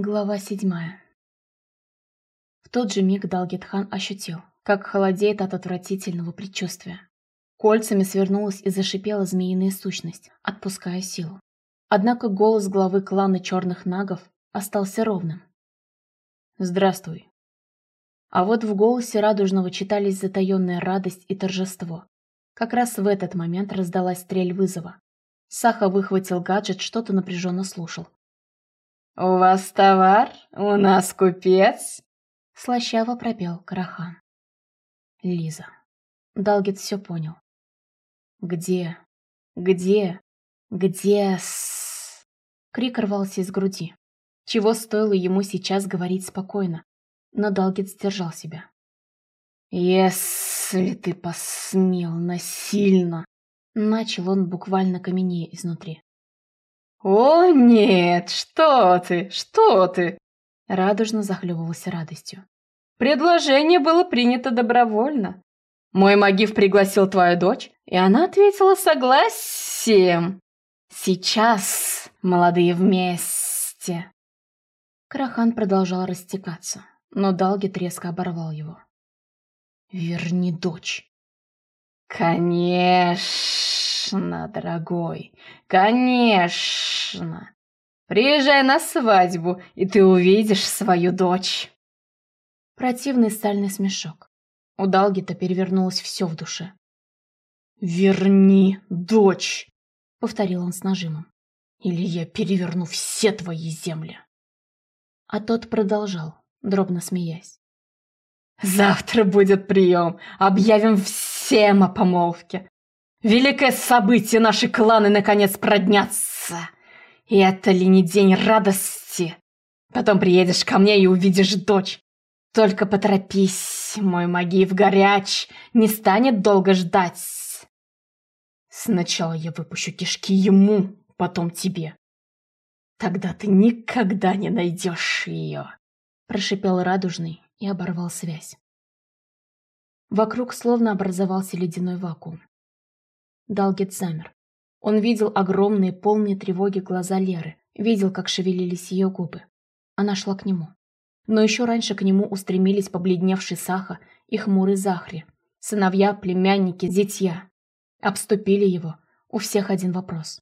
Глава седьмая. В тот же миг Далгетхан ощутил, как холодеет от отвратительного предчувствия. Кольцами свернулась и зашипела змеиная сущность, отпуская силу. Однако голос главы клана черных нагов остался ровным. «Здравствуй». А вот в голосе радужного читались затаенная радость и торжество. Как раз в этот момент раздалась стрель вызова. Саха выхватил гаджет, что-то напряженно слушал. «У вас товар? У нас купец?» Слащаво пропел Карахан. Лиза. Далгет все понял. «Где? Где? Где с...» Крик рвался из груди. Чего стоило ему сейчас говорить спокойно, но Далгет сдержал себя. «Если ты посмел насильно...» Начал он буквально каменее изнутри. «О, нет, что ты, что ты!» Радужно захлебывался радостью. «Предложение было принято добровольно. Мой Магив пригласил твою дочь, и она ответила согласием. Сейчас, молодые вместе!» Крахан продолжал растекаться, но Далгит резко оборвал его. «Верни дочь!» «Конечно!» «Конечно, дорогой, конечно! Приезжай на свадьбу, и ты увидишь свою дочь!» Противный стальный смешок. У Далгита перевернулось все в душе. «Верни дочь!» — повторил он с нажимом. «Или я переверну все твои земли!» А тот продолжал, дробно смеясь. «Завтра будет прием. Объявим всем о помолвке. Великое событие, наши кланы наконец проднятся. И это ли не день радости? Потом приедешь ко мне и увидишь дочь. Только поторопись, мой Магиев горяч, не станет долго ждать. Сначала я выпущу кишки ему, потом тебе. Тогда ты никогда не найдешь ее. Прошипел радужный и оборвал связь. Вокруг словно образовался ледяной вакуум. Далгет замер. Он видел огромные, полные тревоги глаза Леры, видел, как шевелились ее губы. Она шла к нему. Но еще раньше к нему устремились побледневший Саха и хмурый Захри, сыновья, племянники, зятья. Обступили его. У всех один вопрос.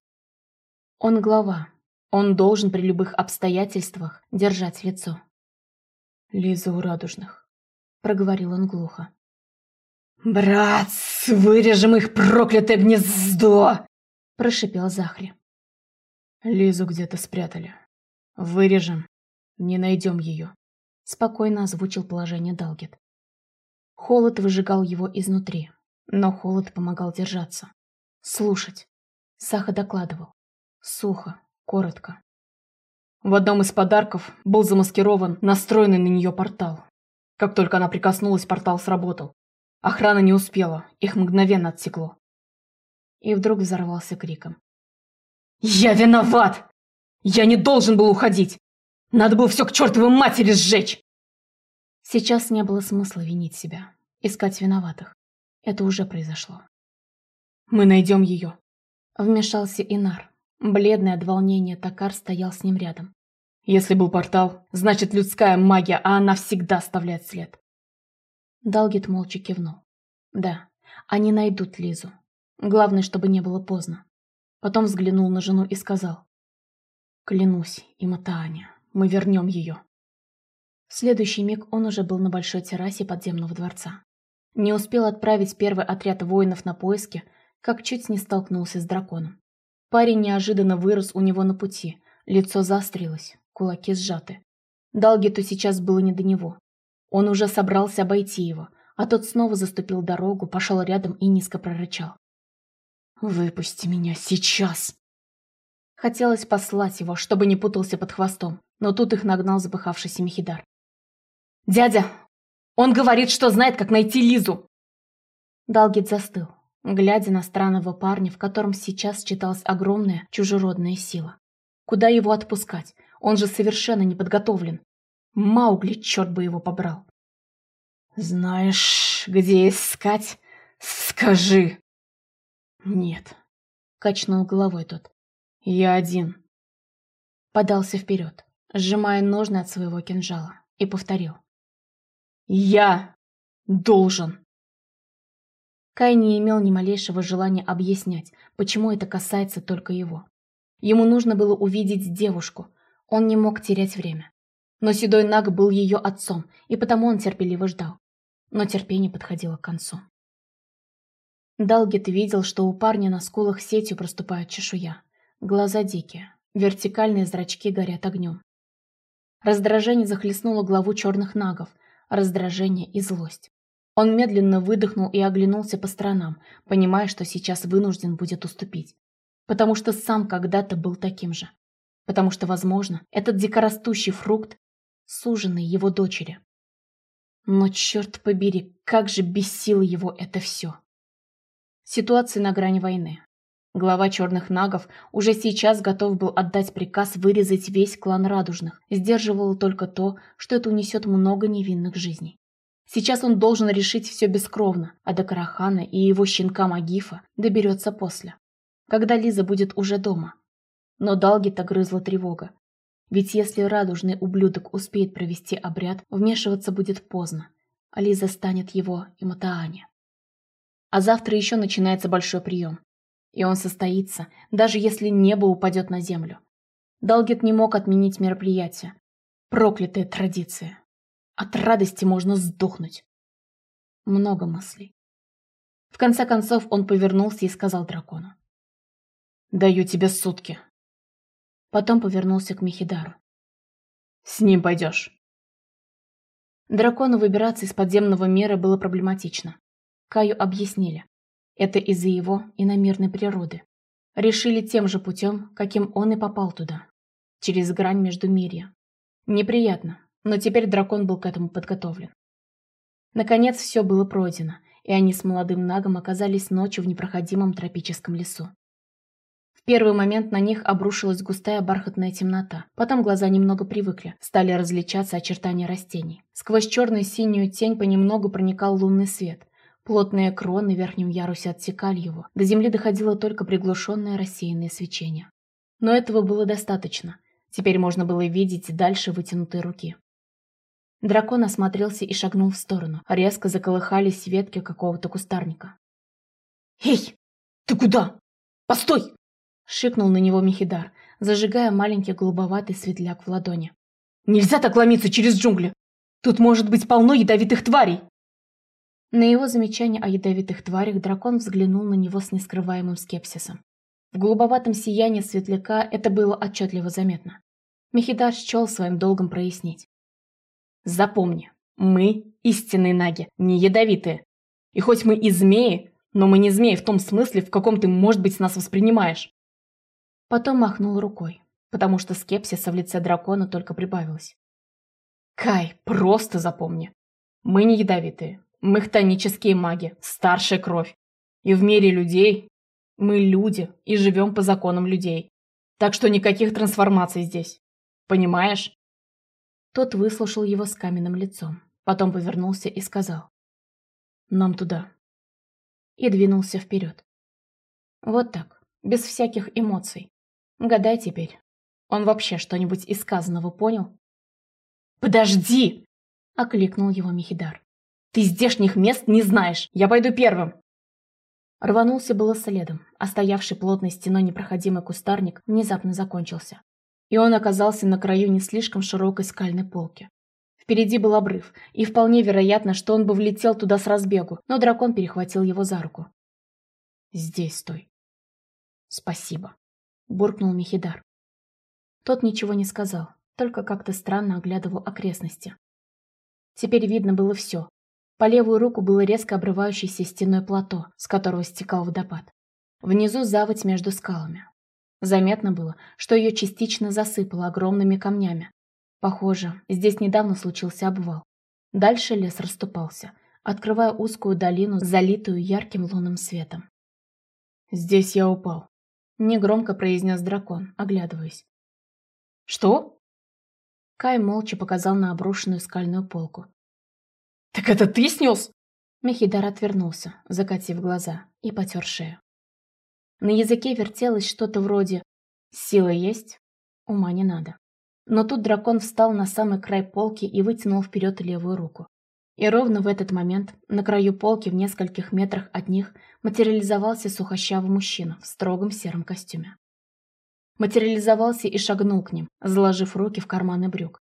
Он глава. Он должен при любых обстоятельствах держать лицо. «Лиза у радужных», — проговорил он глухо. «Брат, вырежем их проклятое гнездо!» – прошипел Захри. «Лизу где-то спрятали. Вырежем. Не найдем ее», – спокойно озвучил положение Далгет. Холод выжигал его изнутри, но холод помогал держаться. Слушать. Саха докладывал. Сухо, коротко. В одном из подарков был замаскирован настроенный на нее портал. Как только она прикоснулась, портал сработал. Охрана не успела, их мгновенно отсекло. И вдруг взорвался криком. «Я виноват! Я не должен был уходить! Надо было все к чертовой матери сжечь!» Сейчас не было смысла винить себя, искать виноватых. Это уже произошло. «Мы найдем ее», — вмешался Инар. Бледный от волнения Такар стоял с ним рядом. «Если был портал, значит людская магия, а она всегда оставляет след. Далгит молча кивнул. Да, они найдут Лизу. Главное, чтобы не было поздно. Потом взглянул на жену и сказал. Клянусь, Иматааня, мы вернем ее. В следующий миг он уже был на большой террасе подземного дворца. Не успел отправить первый отряд воинов на поиски, как чуть не столкнулся с драконом. Парень неожиданно вырос у него на пути, лицо заострилось, кулаки сжаты. Далгиту сейчас было не до него. Он уже собрался обойти его, а тот снова заступил дорогу, пошел рядом и низко прорычал. «Выпусти меня сейчас!» Хотелось послать его, чтобы не путался под хвостом, но тут их нагнал запыхавшийся Мехидар. «Дядя! Он говорит, что знает, как найти Лизу!» Далгит застыл, глядя на странного парня, в котором сейчас читалась огромная чужеродная сила. Куда его отпускать? Он же совершенно не подготовлен. Маугли, черт бы его побрал. «Знаешь, где искать? Скажи!» «Нет», — качнул головой тот. «Я один». Подался вперед, сжимая ножны от своего кинжала, и повторил. «Я должен!» Кай не имел ни малейшего желания объяснять, почему это касается только его. Ему нужно было увидеть девушку, он не мог терять время. Но седой Наг был ее отцом, и потому он терпеливо ждал. Но терпение подходило к концу. Далгет видел, что у парня на скулах сетью проступает чешуя. Глаза дикие, вертикальные зрачки горят огнем. Раздражение захлестнуло главу черных нагов, раздражение и злость. Он медленно выдохнул и оглянулся по сторонам, понимая, что сейчас вынужден будет уступить. Потому что сам когда-то был таким же. Потому что, возможно, этот дикорастущий фрукт – суженный его дочери. Но, черт побери, как же бесило его это все. Ситуация на грани войны. Глава черных нагов уже сейчас готов был отдать приказ вырезать весь клан радужных, сдерживало только то, что это унесет много невинных жизней. Сейчас он должен решить все бескровно, а до Карахана и его щенка Магифа доберется после, когда Лиза будет уже дома. Но Далгита грызла тревога. Ведь если радужный ублюдок успеет провести обряд, вмешиваться будет поздно, а Лиза станет его и Матаане. А завтра еще начинается большой прием. И он состоится, даже если небо упадет на землю. Далгет не мог отменить мероприятие. Проклятая традиция. От радости можно сдохнуть. Много мыслей. В конце концов он повернулся и сказал дракону. «Даю тебе сутки». Потом повернулся к Мехидару. «С ним пойдешь». Дракону выбираться из подземного мира было проблематично. Каю объяснили. Это из-за его иномирной природы. Решили тем же путем, каким он и попал туда. Через грань между мирья. Неприятно, но теперь дракон был к этому подготовлен. Наконец все было пройдено, и они с молодым нагом оказались ночью в непроходимом тропическом лесу. Первый момент на них обрушилась густая бархатная темнота, потом глаза немного привыкли, стали различаться очертания растений. Сквозь черно-синюю тень понемногу проникал лунный свет, Плотные кроны в верхнем ярусе отсекали его, до земли доходило только приглушенное рассеянное свечение. Но этого было достаточно. Теперь можно было видеть дальше вытянутые руки. Дракон осмотрелся и шагнул в сторону. Резко заколыхались ветки какого-то кустарника. «Эй, ты куда? Постой!» Шикнул на него Михидар, зажигая маленький голубоватый светляк в ладони. «Нельзя так ломиться через джунгли! Тут может быть полно ядовитых тварей!» На его замечание о ядовитых тварях дракон взглянул на него с нескрываемым скепсисом. В голубоватом сиянии светляка это было отчетливо заметно. Мехидар счел своим долгом прояснить. «Запомни, мы истинные наги, не ядовитые. И хоть мы и змеи, но мы не змеи в том смысле, в каком ты, может быть, нас воспринимаешь». Потом махнул рукой, потому что скепсиса в лице дракона только прибавилось. «Кай, просто запомни, мы не ядовитые, мы хтонические маги, старшая кровь. И в мире людей мы люди и живем по законам людей. Так что никаких трансформаций здесь. Понимаешь? Тот выслушал его с каменным лицом, потом повернулся и сказал. Нам туда. И двинулся вперед. Вот так, без всяких эмоций. Гадай теперь. Он вообще что-нибудь из сказанного понял? «Подожди!» — окликнул его Михидар. Ты здешних мест не знаешь. Я пойду первым. Рванулся было следом, а стоявший плотной стеной непроходимый кустарник внезапно закончился. И он оказался на краю не слишком широкой скальной полки. Впереди был обрыв, и вполне вероятно, что он бы влетел туда с разбегу, но дракон перехватил его за руку. «Здесь стой». «Спасибо», — буркнул Михидар. Тот ничего не сказал, только как-то странно оглядывал окрестности. Теперь видно было все, по левую руку было резко обрывающееся стеной плато, с которого стекал водопад. Внизу заводь между скалами. Заметно было, что ее частично засыпало огромными камнями. Похоже, здесь недавно случился обвал. Дальше лес расступался, открывая узкую долину, залитую ярким лунным светом. «Здесь я упал», — негромко произнес дракон, оглядываясь. «Что?» Кай молча показал на обрушенную скальную полку. «Так это ты снес?» Мехидар отвернулся, закатив глаза, и потер шею. На языке вертелось что-то вроде «Сила есть, ума не надо». Но тут дракон встал на самый край полки и вытянул вперед левую руку. И ровно в этот момент на краю полки в нескольких метрах от них материализовался сухощавый мужчина в строгом сером костюме. Материализовался и шагнул к ним, заложив руки в карманы брюк.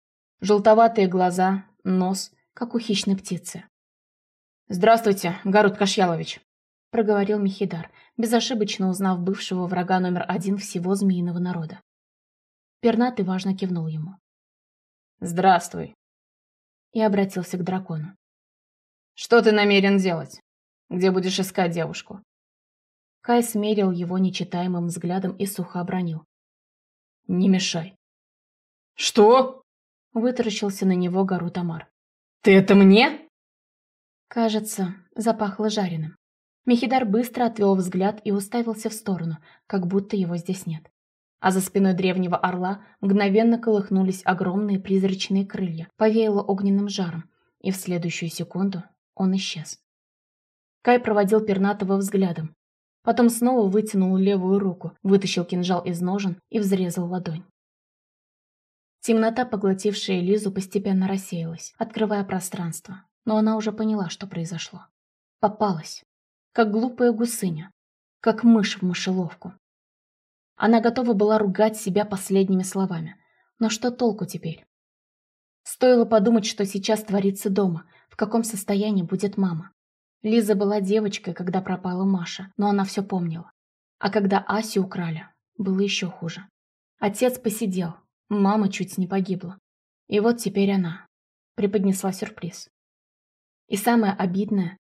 Желтоватые глаза, нос, как у хищной птицы. «Здравствуйте, Гарут Кашьялович», — проговорил Михидар, безошибочно узнав бывшего врага номер один всего змеиного народа. Пернатый важно кивнул ему. «Здравствуй», и обратился к дракону. «Что ты намерен делать? Где будешь искать девушку?» Кай смерил его нечитаемым взглядом и сухо обронил. «Не мешай». «Что?» — вытаращился на него Гару Тамар. «Ты это мне?» Кажется, запахло жареным. Мехидар быстро отвел взгляд и уставился в сторону, как будто его здесь нет. А за спиной древнего орла мгновенно колыхнулись огромные призрачные крылья, повеяло огненным жаром, и в следующую секунду он исчез. Кай проводил пернатого взглядом. Потом снова вытянул левую руку, вытащил кинжал из ножен и взрезал ладонь. Темнота, поглотившая Лизу, постепенно рассеялась, открывая пространство. Но она уже поняла, что произошло. Попалась. Как глупая гусыня. Как мышь в мышеловку. Она готова была ругать себя последними словами. Но что толку теперь? Стоило подумать, что сейчас творится дома, каком состоянии будет мама. Лиза была девочкой, когда пропала Маша, но она все помнила. А когда Асю украли, было еще хуже. Отец посидел, мама чуть не погибла. И вот теперь она преподнесла сюрприз. И самое обидное,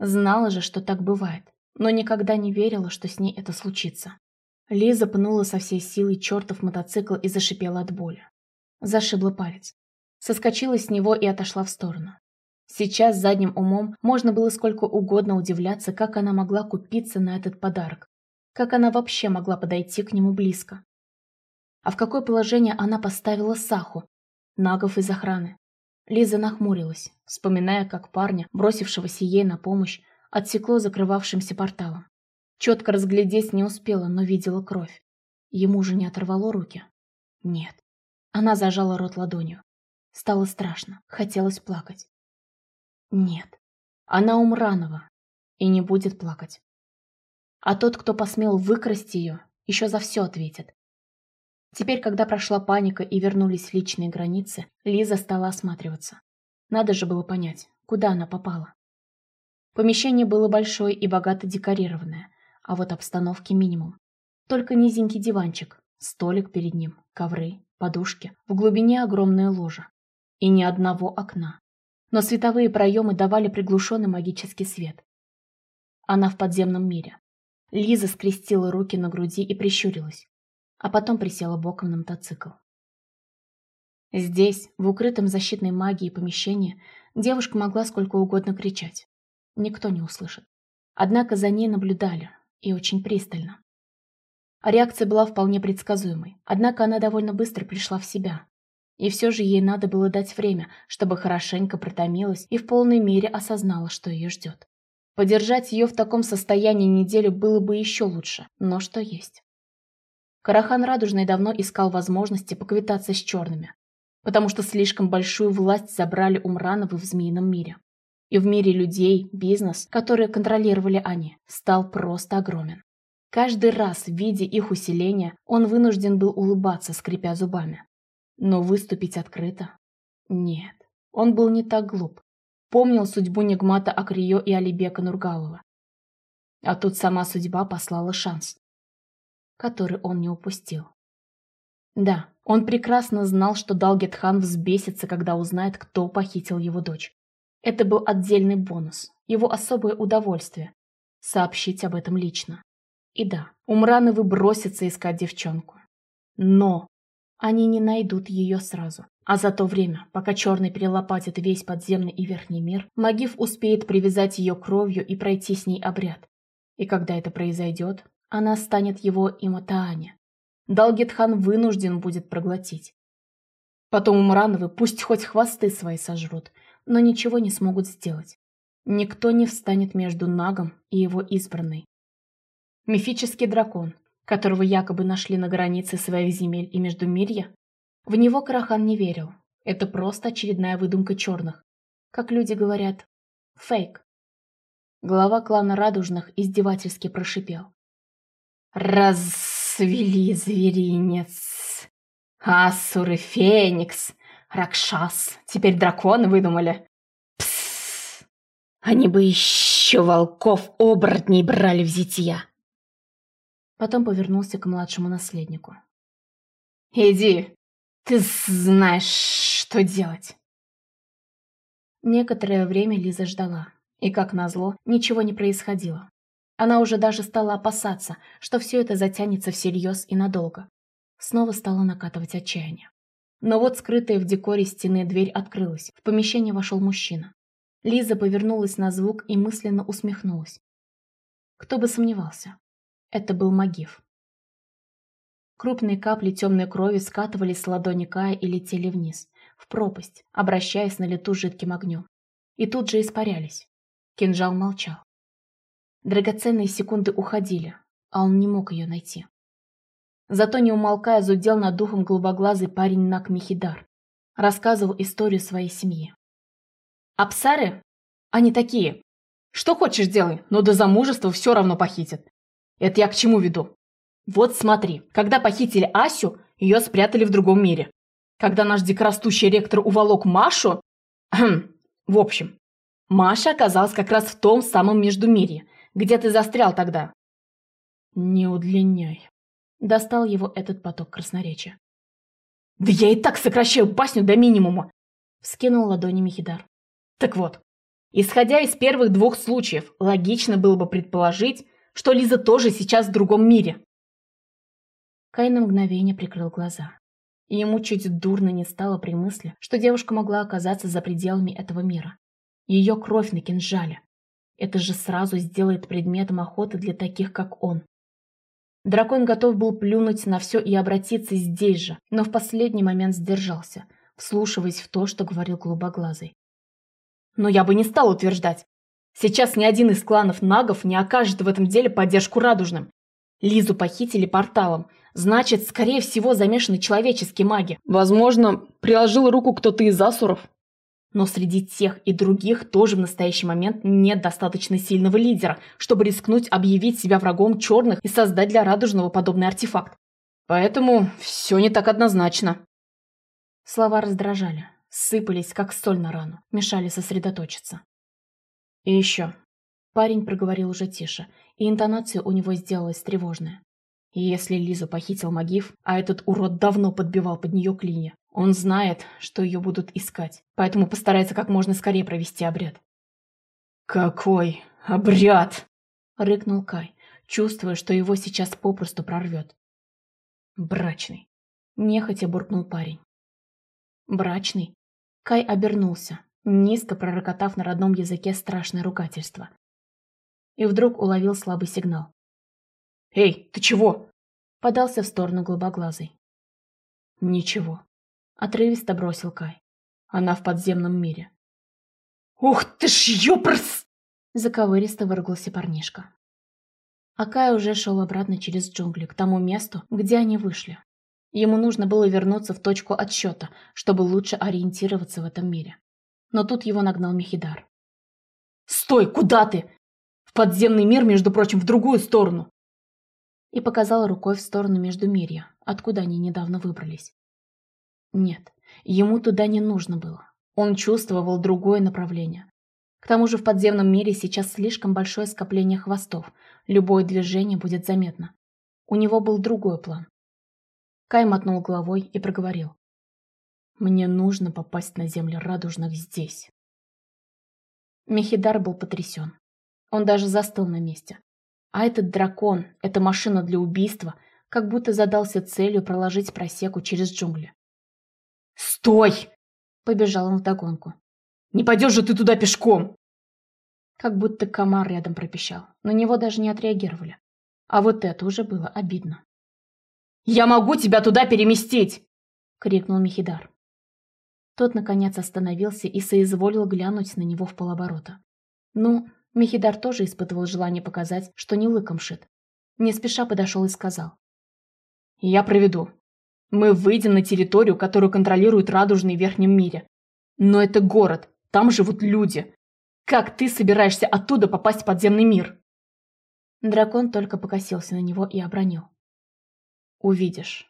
знала же, что так бывает, но никогда не верила, что с ней это случится. Лиза пнула со всей силой чертов мотоцикл и зашипела от боли. Зашибла палец. Соскочила с него и отошла в сторону. Сейчас задним умом можно было сколько угодно удивляться, как она могла купиться на этот подарок. Как она вообще могла подойти к нему близко. А в какое положение она поставила Саху? Нагов из охраны. Лиза нахмурилась, вспоминая, как парня, бросившегося ей на помощь, отсекло закрывавшимся порталом. Четко разглядеть не успела, но видела кровь. Ему же не оторвало руки? Нет. Она зажала рот ладонью. Стало страшно, хотелось плакать. Нет. Она умранова и не будет плакать. А тот, кто посмел выкрасть ее, еще за все ответит. Теперь, когда прошла паника и вернулись личные границы, Лиза стала осматриваться. Надо же было понять, куда она попала. Помещение было большое и богато декорированное, а вот обстановки минимум. Только низенький диванчик, столик перед ним, ковры, подушки, в глубине огромное ложе. И ни одного окна. Но световые проемы давали приглушенный магический свет. Она в подземном мире. Лиза скрестила руки на груди и прищурилась, а потом присела боком на мотоцикл. Здесь, в укрытом защитной магией помещении, девушка могла сколько угодно кричать. Никто не услышит. Однако за ней наблюдали, и очень пристально. Реакция была вполне предсказуемой, однако она довольно быстро пришла в себя. И все же ей надо было дать время, чтобы хорошенько протомилась и в полной мере осознала, что ее ждет. Подержать ее в таком состоянии неделю было бы еще лучше, но что есть. Карахан Радужный давно искал возможности поквитаться с черными, потому что слишком большую власть забрали у Мрановы в Змеином мире. И в мире людей бизнес, который контролировали они, стал просто огромен. Каждый раз, видя их усиление, он вынужден был улыбаться, скрипя зубами. Но выступить открыто? Нет, он был не так глуп. Помнил судьбу Нигмата Акрио и Алибека Нургалова. А тут сама судьба послала шанс, который он не упустил. Да, он прекрасно знал, что Далгетхан взбесится, когда узнает, кто похитил его дочь. Это был отдельный бонус, его особое удовольствие – сообщить об этом лично. И да, Умрановы бросятся искать девчонку. Но они не найдут ее сразу. А за то время, пока Черный перелопатит весь подземный и верхний мир, Магив успеет привязать ее кровью и пройти с ней обряд. И когда это произойдет, она станет его Иматаане. Далгетхан вынужден будет проглотить. Потом Умрановы пусть хоть хвосты свои сожрут, но ничего не смогут сделать. Никто не встанет между Нагом и его избранной. Мифический дракон, которого якобы нашли на границе своих земель и Междумирья, В него Карахан не верил. Это просто очередная выдумка черных. Как люди говорят, фейк. Глава клана Радужных издевательски прошипел. «Развели зверинец! Асуры Феникс! Ракшас! Теперь драконы выдумали! Псс! Они бы еще волков-оборотней брали в зитья!» Потом повернулся к младшему наследнику. «Иди, ты знаешь, что делать!» Некоторое время Лиза ждала, и, как назло, ничего не происходило. Она уже даже стала опасаться, что все это затянется всерьез и надолго. Снова стала накатывать отчаяние. Но вот скрытая в декоре стены дверь открылась. В помещение вошел мужчина. Лиза повернулась на звук и мысленно усмехнулась. Кто бы сомневался. Это был Магив. Крупные капли темной крови скатывались с ладони Кая и летели вниз, в пропасть, обращаясь на лету жидким огнем. И тут же испарялись. Кинжал молчал. Драгоценные секунды уходили, а он не мог ее найти. Зато не умолкая зудел над духом голубоглазый парень Нак Михидар. Рассказывал историю своей семьи. «Апсары? Они такие. Что хочешь делай, но до замужества все равно похитят. Это я к чему веду? Вот смотри, когда похитили Асю, ее спрятали в другом мире. Когда наш дикорастущий ректор уволок Машу... в общем, Маша оказалась как раз в том самом Междумирье, где ты застрял тогда. Не удлиняй. Достал его этот поток красноречия. Да я и так сокращаю басню до минимума. Вскинул ладони Михидар. Так вот, исходя из первых двух случаев, логично было бы предположить, что Лиза тоже сейчас в другом мире. Кай на мгновение прикрыл глаза. И ему чуть дурно не стало при мысли, что девушка могла оказаться за пределами этого мира. Ее кровь на кинжале. Это же сразу сделает предметом охоты для таких, как он. Дракон готов был плюнуть на все и обратиться здесь же, но в последний момент сдержался, вслушиваясь в то, что говорил голубоглазый. Но я бы не стал утверждать. Сейчас ни один из кланов нагов не окажет в этом деле поддержку радужным. Лизу похитили порталом, Значит, скорее всего, замешаны человеческие маги. Возможно, приложил руку кто-то из асуров. Но среди тех и других тоже в настоящий момент нет достаточно сильного лидера, чтобы рискнуть объявить себя врагом черных и создать для радужного подобный артефакт. Поэтому все не так однозначно. Слова раздражали, сыпались, как соль на рану, мешали сосредоточиться. И еще. Парень проговорил уже тише, и интонация у него сделалась тревожная. Если Лизу похитил Магив, а этот урод давно подбивал под нее клинья, он знает, что ее будут искать, поэтому постарается как можно скорее провести обряд. «Какой обряд?» — рыкнул Кай, чувствуя, что его сейчас попросту прорвет. «Брачный», — нехотя буркнул парень. «Брачный?» Кай обернулся, низко пророкотав на родном языке страшное ругательство. И вдруг уловил слабый сигнал. «Эй, ты чего?» Подался в сторону голубоглазый. «Ничего», — отрывисто бросил Кай. «Она в подземном мире». «Ух ты ж, ёпрс!» — заковыристо выругался парнишка. А Кай уже шел обратно через джунгли, к тому месту, где они вышли. Ему нужно было вернуться в точку отсчета, чтобы лучше ориентироваться в этом мире. Но тут его нагнал Мехидар. «Стой! Куда ты? В подземный мир, между прочим, в другую сторону и показал рукой в сторону Междумирья, откуда они недавно выбрались. Нет, ему туда не нужно было. Он чувствовал другое направление. К тому же в подземном мире сейчас слишком большое скопление хвостов, любое движение будет заметно. У него был другой план. Кай мотнул головой и проговорил. «Мне нужно попасть на земли радужных здесь». Мехидар был потрясен. Он даже застыл на месте, а этот дракон, эта машина для убийства, как будто задался целью проложить просеку через джунгли. «Стой!» — побежал он вдогонку. «Не пойдешь же ты туда пешком!» Как будто комар рядом пропищал. На него даже не отреагировали. А вот это уже было обидно. «Я могу тебя туда переместить!» — крикнул Михидар. Тот, наконец, остановился и соизволил глянуть на него в полоборота. Ну, Михидар тоже испытывал желание показать, что не лыком шит. Не спеша подошел и сказал. «Я проведу. Мы выйдем на территорию, которую контролирует Радужный в Верхнем мире. Но это город, там живут люди. Как ты собираешься оттуда попасть в подземный мир?» Дракон только покосился на него и обронил. «Увидишь».